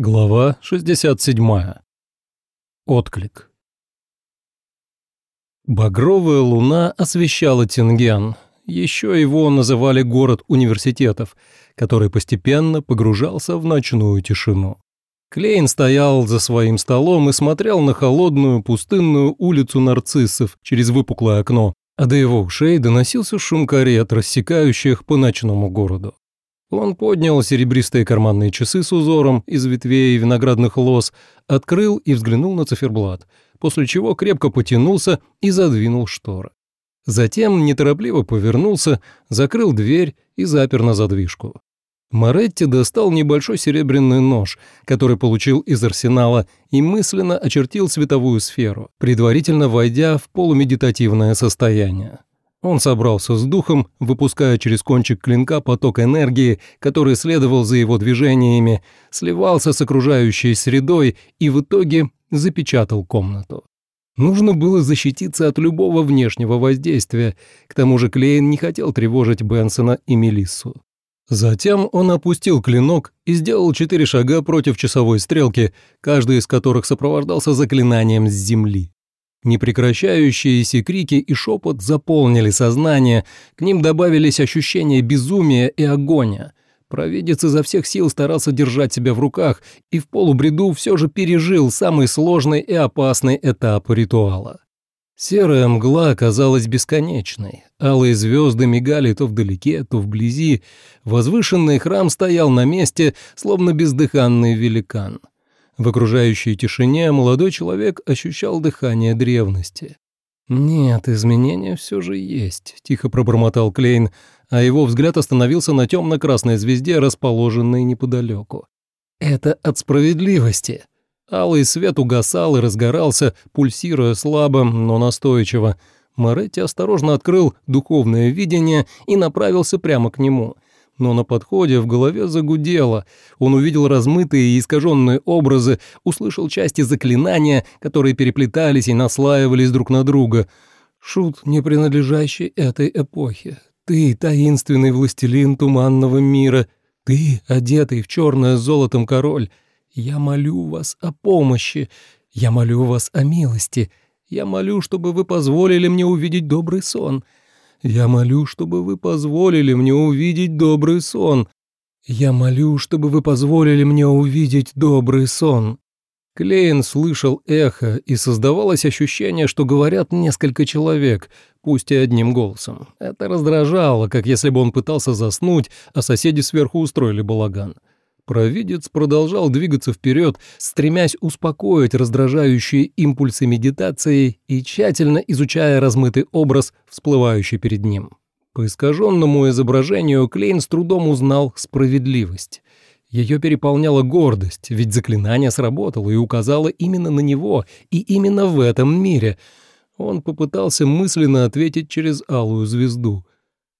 Глава 67. Отклик. Багровая луна освещала Тинген. Еще его называли город университетов, который постепенно погружался в ночную тишину. Клейн стоял за своим столом и смотрел на холодную пустынную улицу нарциссов через выпуклое окно, а до его ушей доносился шум карет, рассекающих по ночному городу. Он поднял серебристые карманные часы с узором из ветвей виноградных лоз, открыл и взглянул на циферблат, после чего крепко потянулся и задвинул шторы. Затем неторопливо повернулся, закрыл дверь и запер на задвижку. Моретти достал небольшой серебряный нож, который получил из арсенала, и мысленно очертил световую сферу, предварительно войдя в полумедитативное состояние. Он собрался с духом, выпуская через кончик клинка поток энергии, который следовал за его движениями, сливался с окружающей средой и в итоге запечатал комнату. Нужно было защититься от любого внешнего воздействия, к тому же Клейн не хотел тревожить Бенсона и Мелиссу. Затем он опустил клинок и сделал четыре шага против часовой стрелки, каждый из которых сопровождался заклинанием с земли. Непрекращающиеся крики и шепот заполнили сознание, к ним добавились ощущения безумия и огоня. Провидец изо всех сил старался держать себя в руках и в полубреду все же пережил самый сложный и опасный этап ритуала. Серая мгла оказалась бесконечной. Алые звезды мигали то вдалеке, то вблизи. Возвышенный храм стоял на месте, словно бездыханный великан. В окружающей тишине молодой человек ощущал дыхание древности. «Нет, изменения все же есть», — тихо пробормотал Клейн, а его взгляд остановился на темно-красной звезде, расположенной неподалеку. «Это от справедливости». Алый свет угасал и разгорался, пульсируя слабо, но настойчиво. Моретти осторожно открыл духовное видение и направился прямо к нему — но на подходе в голове загудело. Он увидел размытые и искаженные образы, услышал части заклинания, которые переплетались и наслаивались друг на друга. Шут, не принадлежащий этой эпохе. Ты, таинственный властелин туманного мира. Ты, одетый в черное с золотом король. Я молю вас о помощи. Я молю вас о милости. Я молю, чтобы вы позволили мне увидеть добрый сон. Я молю, чтобы вы позволили мне увидеть добрый сон. Я молю, чтобы вы позволили мне увидеть добрый сон». Клейн слышал эхо, и создавалось ощущение, что говорят несколько человек, пусть и одним голосом. Это раздражало, как если бы он пытался заснуть, а соседи сверху устроили балаган. Провидец продолжал двигаться вперед, стремясь успокоить раздражающие импульсы медитации и тщательно изучая размытый образ, всплывающий перед ним. По искаженному изображению Клейн с трудом узнал справедливость. Ее переполняла гордость, ведь заклинание сработало и указало именно на него, и именно в этом мире. Он попытался мысленно ответить через алую звезду.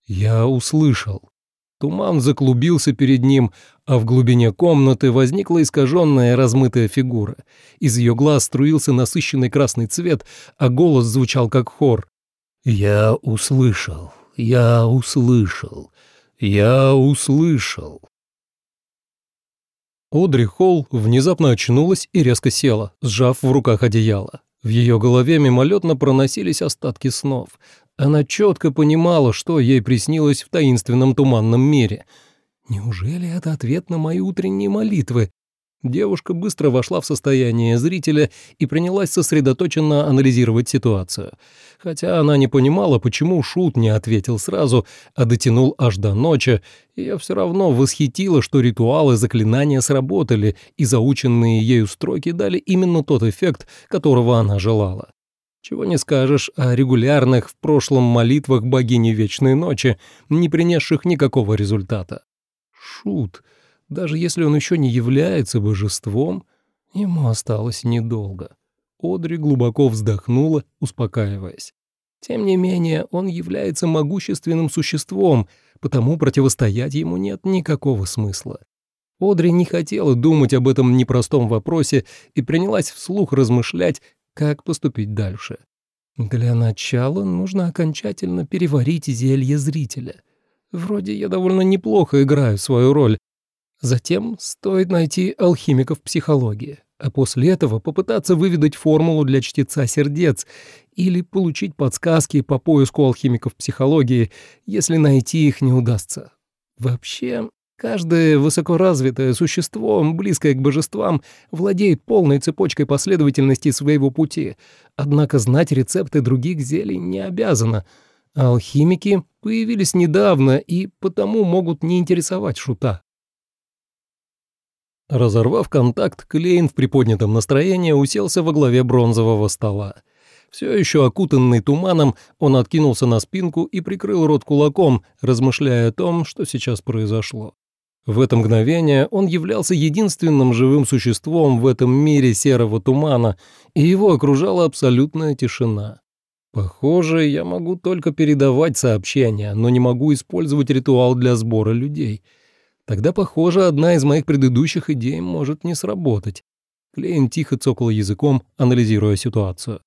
«Я услышал». Туман заклубился перед ним, а в глубине комнаты возникла искаженная размытая фигура. Из ее глаз струился насыщенный красный цвет, а голос звучал как хор. «Я услышал, я услышал, я услышал». Одри Холл внезапно очнулась и резко села, сжав в руках одеяло. В ее голове мимолетно проносились остатки снов. Она четко понимала, что ей приснилось в таинственном туманном мире. Неужели это ответ на мои утренние молитвы? Девушка быстро вошла в состояние зрителя и принялась сосредоточенно анализировать ситуацию. Хотя она не понимала, почему Шут не ответил сразу, а дотянул аж до ночи, ее все равно восхитило, что ритуалы заклинания сработали, и заученные ею строки дали именно тот эффект, которого она желала. Чего не скажешь о регулярных в прошлом молитвах богини Вечной Ночи, не принесших никакого результата. Шут, даже если он еще не является божеством, ему осталось недолго. Одри глубоко вздохнула, успокаиваясь. Тем не менее, он является могущественным существом, потому противостоять ему нет никакого смысла. Одри не хотела думать об этом непростом вопросе и принялась вслух размышлять, как поступить дальше. Для начала нужно окончательно переварить зелье зрителя. Вроде я довольно неплохо играю свою роль. Затем стоит найти алхимиков психологии, а после этого попытаться выведать формулу для чтеца сердец или получить подсказки по поиску алхимиков психологии, если найти их не удастся. Вообще, каждое высокоразвитое существо, близкое к божествам, владеет полной цепочкой последовательности своего пути, однако знать рецепты других зелий не обязано. алхимики появились недавно и потому могут не интересовать шута. Разорвав контакт, Клейн в приподнятом настроении уселся во главе бронзового стола. Все еще окутанный туманом, он откинулся на спинку и прикрыл рот кулаком, размышляя о том, что сейчас произошло. В это мгновение он являлся единственным живым существом в этом мире серого тумана, и его окружала абсолютная тишина. Похоже, я могу только передавать сообщения, но не могу использовать ритуал для сбора людей — Тогда, похоже, одна из моих предыдущих идей может не сработать. Клейн тихо цокал языком, анализируя ситуацию.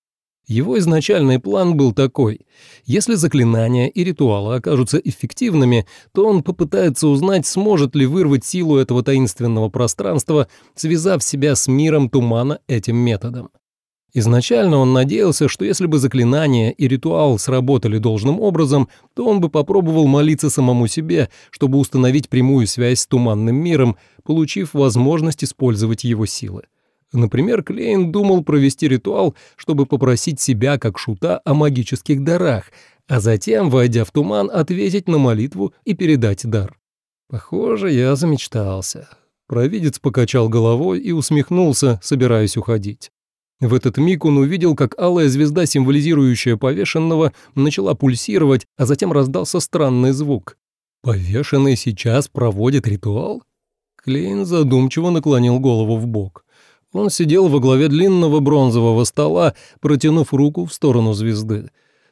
Его изначальный план был такой. Если заклинания и ритуалы окажутся эффективными, то он попытается узнать, сможет ли вырвать силу этого таинственного пространства, связав себя с миром тумана этим методом. Изначально он надеялся, что если бы заклинание и ритуал сработали должным образом, то он бы попробовал молиться самому себе, чтобы установить прямую связь с туманным миром, получив возможность использовать его силы. Например, Клейн думал провести ритуал, чтобы попросить себя, как шута, о магических дарах, а затем, войдя в туман, ответить на молитву и передать дар. Похоже, я замечтался. Провидец покачал головой и усмехнулся, собираясь уходить. В этот миг он увидел, как алая звезда, символизирующая повешенного, начала пульсировать, а затем раздался странный звук. «Повешенный сейчас проводит ритуал?» Клейн задумчиво наклонил голову в бок. Он сидел во главе длинного бронзового стола, протянув руку в сторону звезды.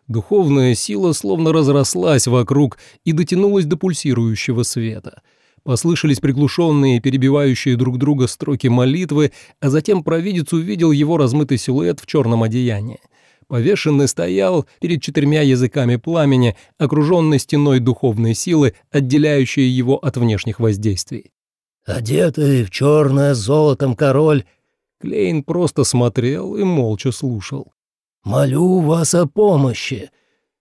Духовная сила словно разрослась вокруг и дотянулась до пульсирующего света — Послышались приглушенные, перебивающие друг друга строки молитвы, а затем провидец увидел его размытый силуэт в черном одеянии. Повешенный стоял перед четырьмя языками пламени, окруженный стеной духовной силы, отделяющей его от внешних воздействий. «Одетый в черное золотом король...» Клейн просто смотрел и молча слушал. «Молю вас о помощи!»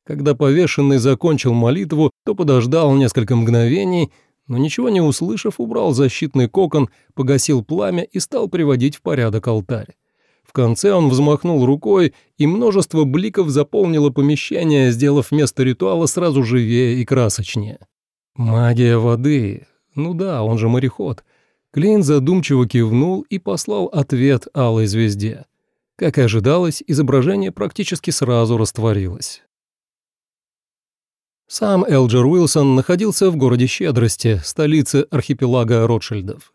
Когда повешенный закончил молитву, то подождал несколько мгновений, но ничего не услышав, убрал защитный кокон, погасил пламя и стал приводить в порядок алтарь. В конце он взмахнул рукой, и множество бликов заполнило помещение, сделав место ритуала сразу живее и красочнее. Магия воды. Ну да, он же мореход. Клейн задумчиво кивнул и послал ответ алой звезде. Как и ожидалось, изображение практически сразу растворилось. Сам Элджер Уилсон находился в городе Щедрости, столице архипелага Ротшильдов.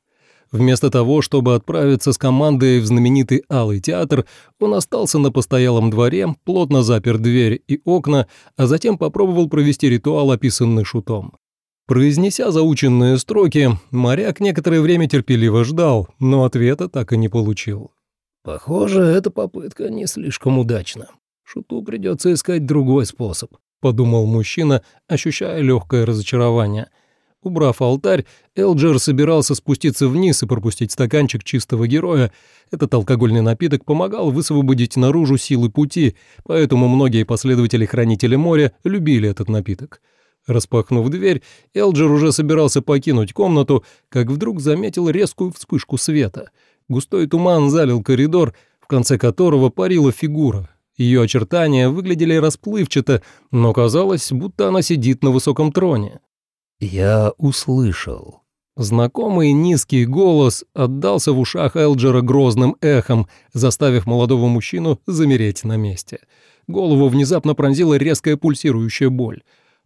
Вместо того, чтобы отправиться с командой в знаменитый Алый театр, он остался на постоялом дворе, плотно запер дверь и окна, а затем попробовал провести ритуал, описанный шутом. Произнеся заученные строки, моряк некоторое время терпеливо ждал, но ответа так и не получил. «Похоже, эта попытка не слишком удачна. Шуту придется искать другой способ», подумал мужчина, ощущая легкое разочарование. Убрав алтарь, Элджер собирался спуститься вниз и пропустить стаканчик чистого героя. Этот алкогольный напиток помогал высвободить наружу силы пути, поэтому многие последователи Хранителя моря любили этот напиток. Распахнув дверь, Элджер уже собирался покинуть комнату, как вдруг заметил резкую вспышку света. Густой туман залил коридор, в конце которого парила фигура, ее очертания выглядели расплывчато, но казалось, будто она сидит на высоком троне. «Я услышал». Знакомый низкий голос отдался в ушах Элджера грозным эхом, заставив молодого мужчину замереть на месте. Голову внезапно пронзила резкая пульсирующая боль.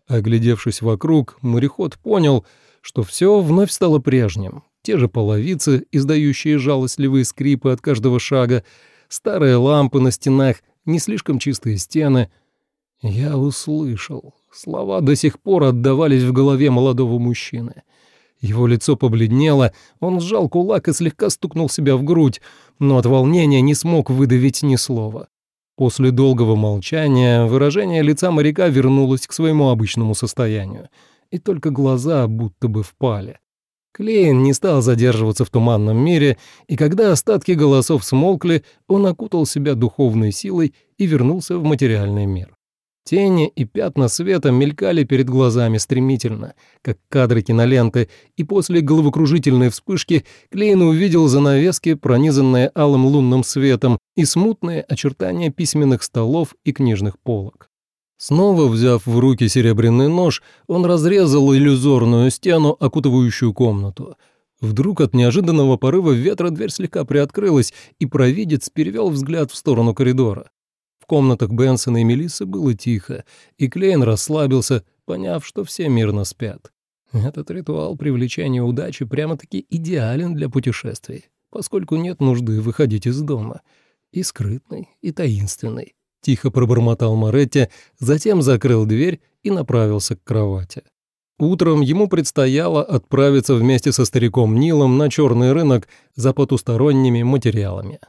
Оглядевшись вокруг, мореход понял, что все вновь стало прежним. Те же половицы, издающие жалостливые скрипы от каждого шага, старые лампы на стенах, не слишком чистые стены. Я услышал. Слова до сих пор отдавались в голове молодого мужчины. Его лицо побледнело, он сжал кулак и слегка стукнул себя в грудь, но от волнения не смог выдавить ни слова. После долгого молчания выражение лица моряка вернулось к своему обычному состоянию, и только глаза будто бы впали. Клейн не стал задерживаться в туманном мире, и когда остатки голосов смолкли, он окутал себя духовной силой и вернулся в материальный мир. Тени и пятна света мелькали перед глазами стремительно, как кадры киноленты, и после головокружительной вспышки Клейн увидел занавески, пронизанные алым лунным светом, и смутные очертания письменных столов и книжных полок. Снова взяв в руки серебряный нож, он разрезал иллюзорную стену, окутывающую комнату. Вдруг от неожиданного порыва ветра дверь слегка приоткрылась, и провидец перевел взгляд в сторону коридора. В комнатах Бенсона и Мелиссы было тихо, и Клейн расслабился, поняв, что все мирно спят. Этот ритуал привлечения удачи прямо-таки идеален для путешествий, поскольку нет нужды выходить из дома. И скрытный, и таинственный. Тихо пробормотал Моретти, затем закрыл дверь и направился к кровати. Утром ему предстояло отправиться вместе со стариком Нилом на черный рынок за потусторонними материалами.